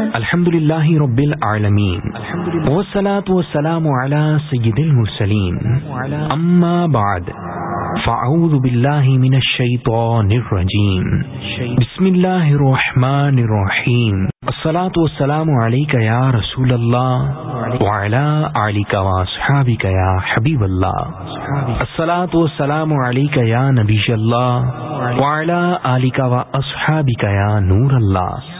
الحمد لله رب العالمين والصلاة والسلام على سيد المرسلين أما بعد فأعوذ بالله من الشيطان الرجيم بسم الله الرحمن الرحيم الصلاة والسلام عليك يا رسول الله وعلى آلك وأصحابك يا حبيب الله الصلاة والسلام عليك يا نبي الله وعلى آلك وأصحابك يا نور الله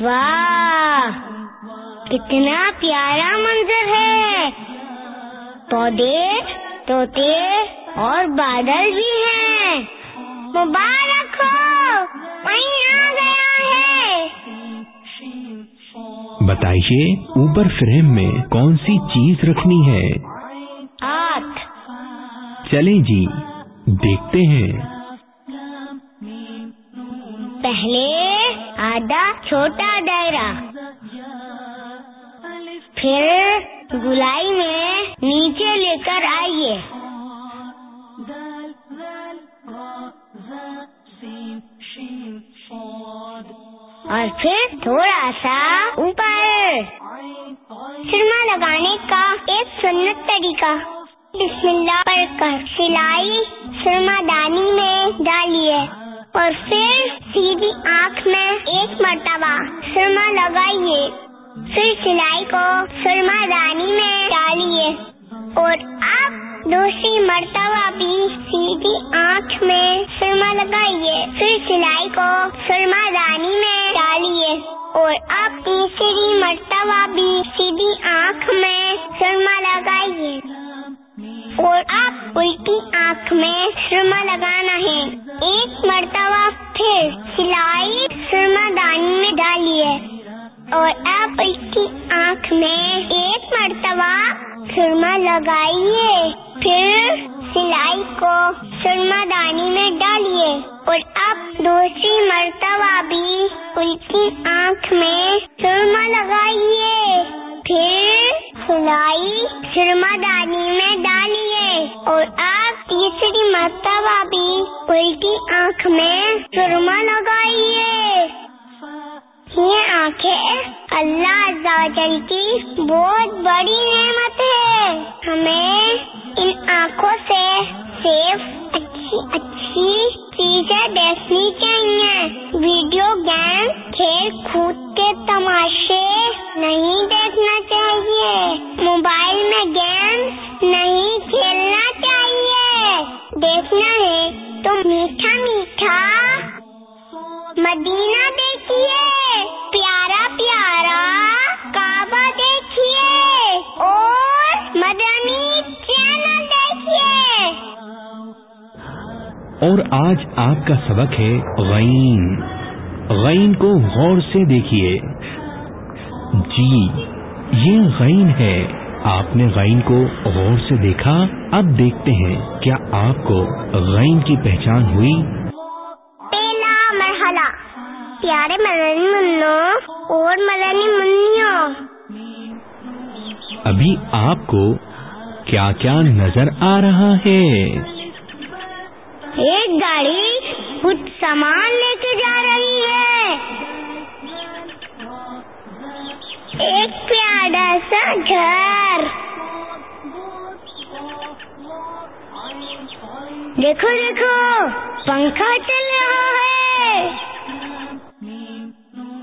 واہ کتنا پیارا منظر ہے۔ پودے توتے اور بادل بھی ہیں۔ مبارک ہو وہیں آ گیا ہے۔ بتائیے اوپر فریم میں کون سی چیز رکھنی ہے؟ ہاتھ چلیں جی دیکھتے ہیں۔ پہلے آدھا چھوٹا دائرہ۔ پھر گلائی میں نیچے لے کر آئیے۔ اور پھر دوسری مرتبہ بھی سیدھی آنکھ میں سرما لگائیے۔ پھر سلائی کو سرما دانی میں ڈالیے اور اب تیسری مرتبہ بھی سیدھی آنکھ میں سرما لگائیے۔ اور اب الٹی آنکھ میں سرما لگانا ہے۔ ایک مرتبہ پھر سلائی سرما دانی میں ڈالیے۔ اور آپ اس کی آنکھ میں ایک مرتبہ سرما لگائیے، پھر سلائی کو سرما دانی ویڈیو گیم کھیل کود کے تماشے آج آپ کا سبق ہے غین۔ غین کو غور سے دیکھیے۔ جی یہ غین ہے۔ آپ نے غین کو غور سے دیکھا؟ اب دیکھتے ہیں کیا آپ کو غین کی پہچان ہوئی؟ پہلا مرحلہ پیارے مدنی منوں اور مدنی منوں ابھی آپ کو کیا کیا نظر آ رہا ہے؟ گاڑی کچھ سامان لے کے جا رہی ہے۔ ایک پیارا سا گھر۔ دیکھو دیکھو، پنکھا چل رہا ہے۔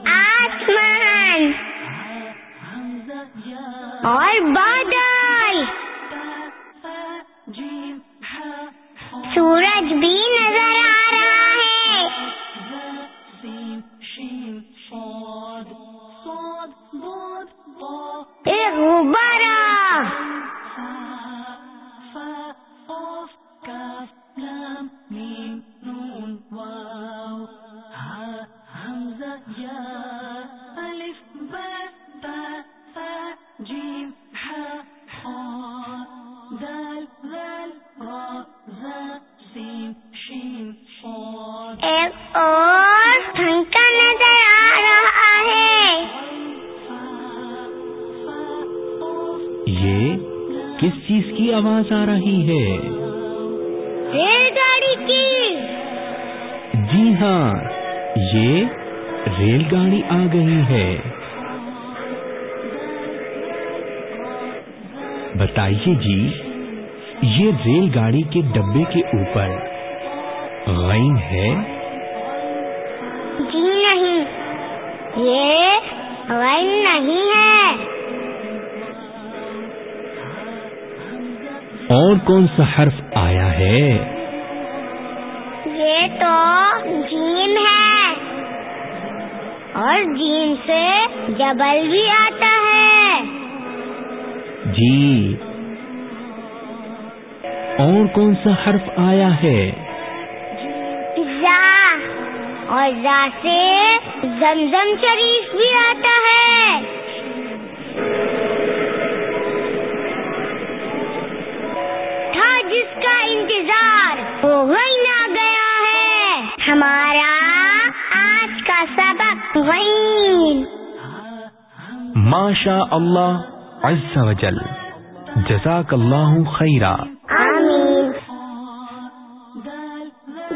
آسمان۔ اور بادل۔ ایک کس چیز کی آواز آ رہی ہے؟ ریل گاڑی کی۔ جی ہاں یہ ریل گاڑی آ گئی ہے۔ بتائیے جی یہ ریل گاڑی کے ڈبے کے اوپر غین ہے؟ جی نہیں یہ غین نہیں۔ اور کون سا حرف آیا ہے؟ یہ تو جیم ہے۔ اور جیم سے جبل بھی آتا ہے۔ جی۔ اور کون سا حرف آیا ہے؟ زا۔ اور زا سے زمزم شریف بھی آتا انتظار وہ وہیں آ گیا ہے۔ ہمارا آج کا سبق ماشا اللہ عز و جل۔ جزاک اللہ خیرہ آمین۔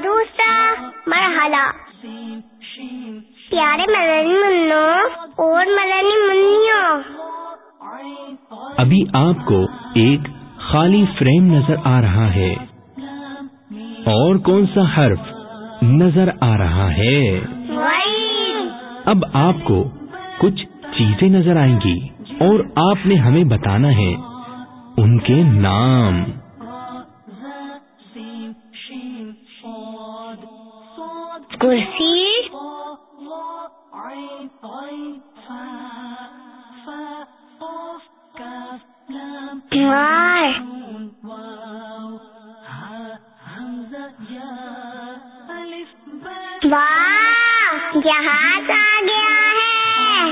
دوسرا مرحلہ۔ پیارے مدنی منوں اور مدنی منوں ابھی آپ کو ایک خالی فریم نظر آ رہا ہے۔ اور کون سا حرف نظر آ رہا ہے؟ اب آپ کو کچھ چیزیں نظر آئیں گی اور آپ نے ہمیں بتانا ہے ان کے نام۔ کرسی۔ دیوار واہ جہاز آ گیا ہے۔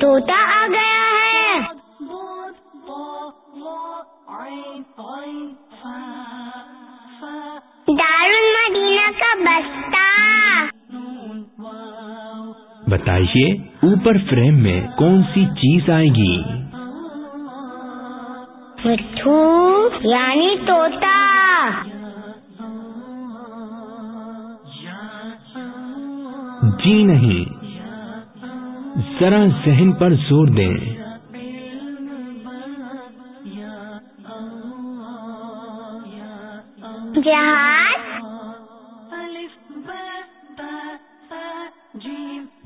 طوطا آ گیا ہے۔ دار المدینہ کا بستہ۔ بتائیے، اوپر فریم میں کون سی چیز آئے گی؟ یعنی طوطا۔ جی نہیں ذرا ذہن پر زور دیں۔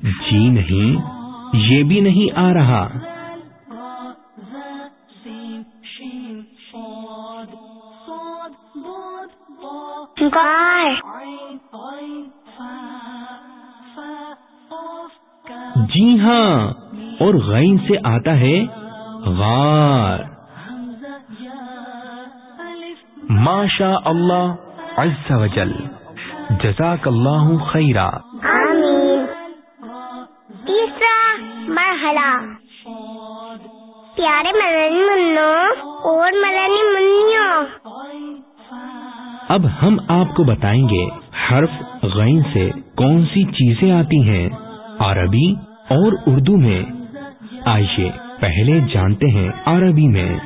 جی نہیں یہ بھی نہیں آ رہا۔ جی ہاں اور غین سے آتا ہے غار۔ ماشا اللہ عز و جل۔ جزاک اللہ خیرہ آمین۔ تیسرا مرحلہ۔ پیارے مدنی منوں اور مدنی منوں اب ہم آپ کو بتائیں گے حرف غین سے کون سی چیزیں آتی ہیں؟ عربی اور اردو میں۔ آئیے پہلے جانتے ہیں عربی میں۔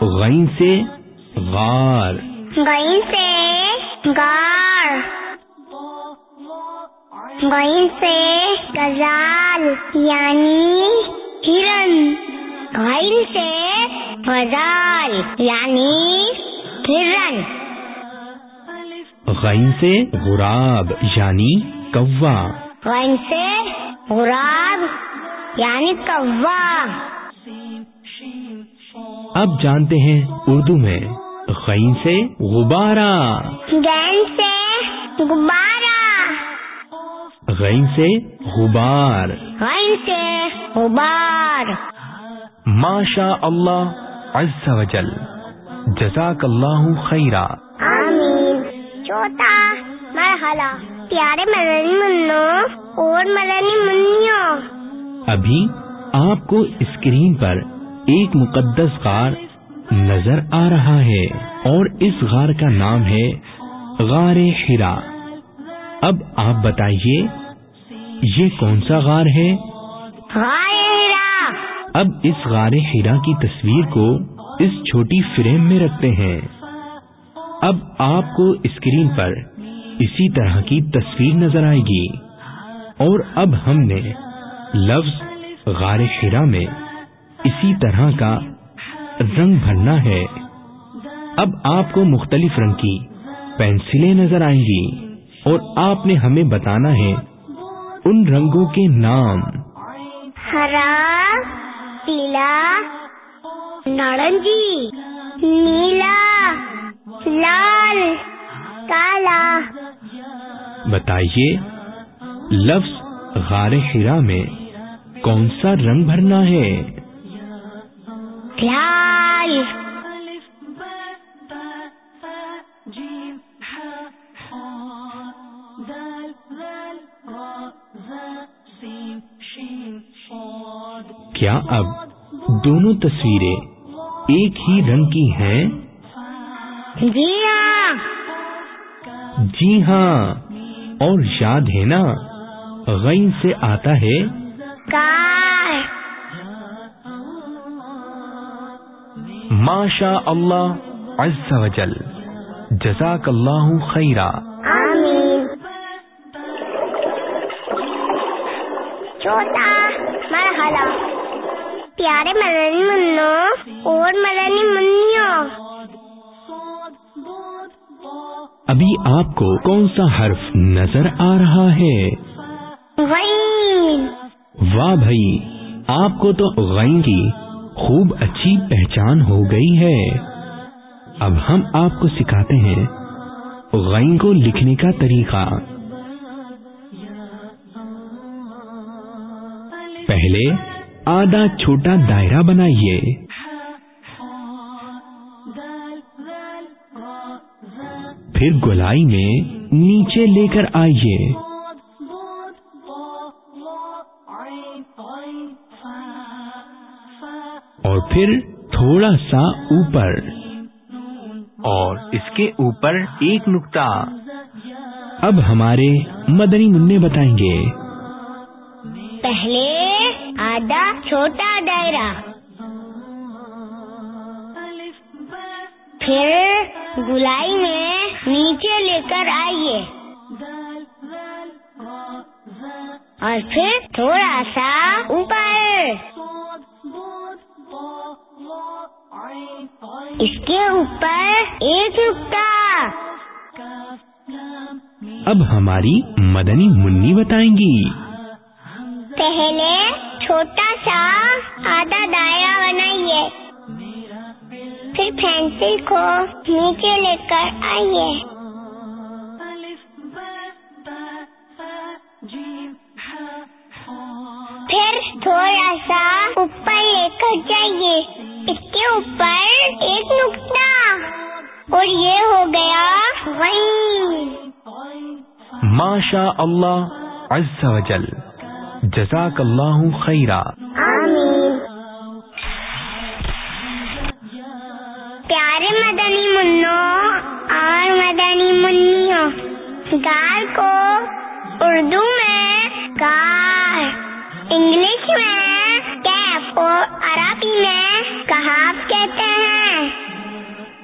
غین سے غار۔ گئی سے گار گئی سے گزال یعنی ہرن۔ گئی سے غزال یعنی ہرن۔ یعنی غین سے غراب یعنی کوا۔ گئی سے غراب یعنی کوا۔ اب جانتے ہیں اردو میں غین سے غبارہ۔ گین سے غبارہ۔ غین سے غبار۔ گئی سے غبار۔ ماشا اللہ عز و جل۔ جزاک اللہ خیرہ آمین چوتھا مرحلہ پیارے مدنی منوں اور مدنی منوں ابھی آپ کو اسکرین پر ایک مقدس غار نظر آ رہا ہے اور اس غار کا نام ہے غار ہرا اب آپ بتائیے یہ کون سا غار ہے؟ غار ہرا اب اس غار ہرا کی تصویر کو اس چھوٹی فریم میں رکھتے ہیں۔ اب آپ کو اسکرین پر اسی طرح کی تصویر نظر آئے گی۔ اور اب ہم نے لفظ غار ہرا میں اسی طرح کا رنگ بھرنا ہے۔ اب آپ کو مختلف رنگ کی پینسلیں نظر آئیں گی اور آپ نے ہمیں بتانا ہے ان رنگوں کے نام۔ ہرا، پیلا، نارنجی، نیلا لال کالا۔ بتائیے لفظ غار ہرا میں کون سا رنگ بھرنا ہے؟ لال۔ کیا اب دونوں تصویریں ایک ہی رنگ کی ہیں؟ جی ہاں۔ جی ہاں۔ اور یاد ہے نا غین سے آتا ہے۔ کار۔ ماشا اللہ عز و جل۔ جزاک اللہ خیرہ آمین۔ چھوٹا مرحلہ پیارے مدنی منو اور مدنی منوں ابھی آپ کو کون سا حرف نظر آ رہا ہے؟ غین۔ واہ بھائی آپ کو تو غین کی خوب اچھی پہچان ہو گئی ہے۔ اب ہم آپ کو سکھاتے ہیں غین کو لکھنے کا طریقہ۔ پہلے آدھا چھوٹا دائرہ بنائیے۔ پھر گلائی میں نیچے لے کر آئیے۔ اور پھر تھوڑا سا اوپر۔ اور اس کے اوپر ایک نقطہ۔ اب ہمارے مدنی منع بتائیں گے۔ پہلے آدھا چھوٹا دائرہ۔ پھر گلائی میں نیچے لے کر آئیے۔ اور پھر تھوڑا سا اوپر۔ اس کے اوپر ایک نقطہ اب ہماری مدنی منی بتائیں گی۔ پہلے چھوٹا سا آدھا دائرہ بنائیے۔ پھر پینسل کو نیچے لے کر آئیے۔ پھر تھوڑا سا اوپر لے کر جائیے۔ اس کے اوپر ایک نقطہ۔ اور یہ ہو گیا وہی ماشا اللہ عز و جل۔ جزاک اللہ خیرہ اردو میں گار انگلش میں، کیف، اور عربی میں کہاف کہتے ہیں۔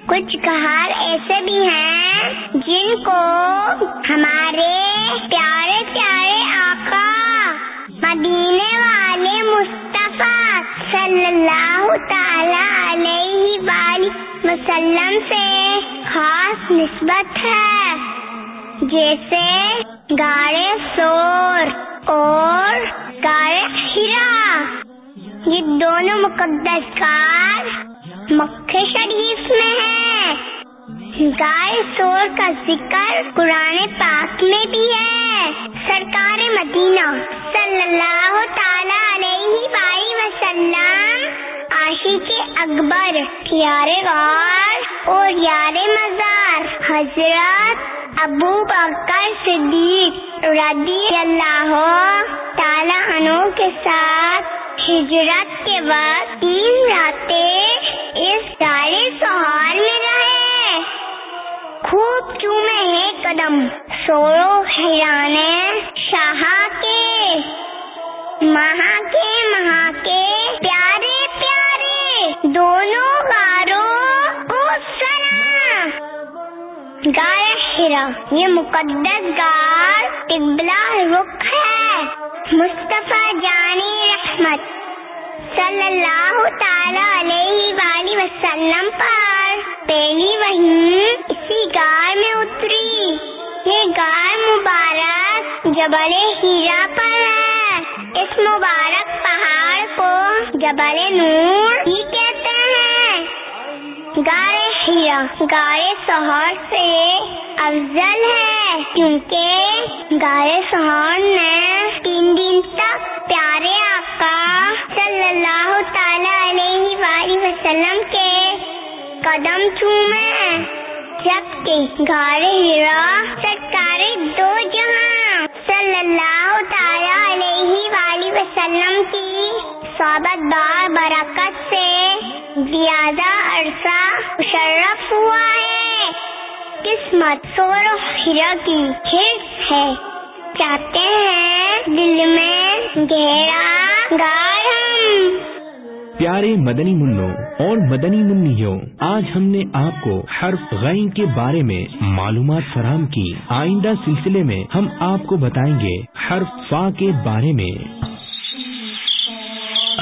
کچھ کہار ایسے بھی ہیں جن کو ہمارے پیارے پیارے آقا مدینے والے مصطفیٰ صلی اللہ تعالی علیہ وآلہ وسلم سے خاص نسبت ہے۔ جیسے گارے سور اور گارے ہرا۔ یہ دونوں مقدس کار مکہ شریف میں ہے گائے سور کا ذکر قرآن پاک میں بھی ہے۔ سرکار مدینہ صلی اللہ تعالی علیہ وآلہ وسلم، عاشق اکبر، پیارے غار اور یار مزار، حضرت ابو بکر صدیق رضی اللہ تعالیٰ عنہ کے ساتھ ہجرت کے بعد تین راتیں اس سارے سہار میں رہے۔ خوب چومے ہیں قدم سورو حیران شاہ کے مہا کے مہا کے پیارے پیارے دونوں گاروں کو سنا۔ گائے ہرا یہ مقدس گار قبلہ رخ ہے۔ مصطفیٰ جانی رحمت۔ صلی اللہ تعالی علیہ وآلہ وسلم پر پہلی وہی اسی گار میں اتری۔ یہ گار مبارک جبل ہیرا پر ہے۔ اس مبارک پہاڑ کو جبل نور ہی کہتے ہیں۔ گار ہیرا گار سہر سے افضل ہے، کیونکہ گار سہر نے تین دن تک پیارے آقا صلی اللہ تعالی علیہ وآلہ وسلم کے قدم چومے جبکہ گار ہیرا سرکار دو جہاں صلی اللہ تعالی علیہ وآلہ وسلم کی صحبت بار برکت سے زیادہ عرصہ مشرف ہوا ہے۔ قسمت سور و ہیرا کی حرص ہے۔ چاہتے ہیں دل میں گہرا گار ہم پیارے مدنی منوں اور مدنی منیوں، آج ہم نے آپ کو حرف غین کے بارے میں معلومات فراہم کی۔ آئندہ سلسلے میں ہم آپ کو بتائیں گے حرف فا کے بارے میں۔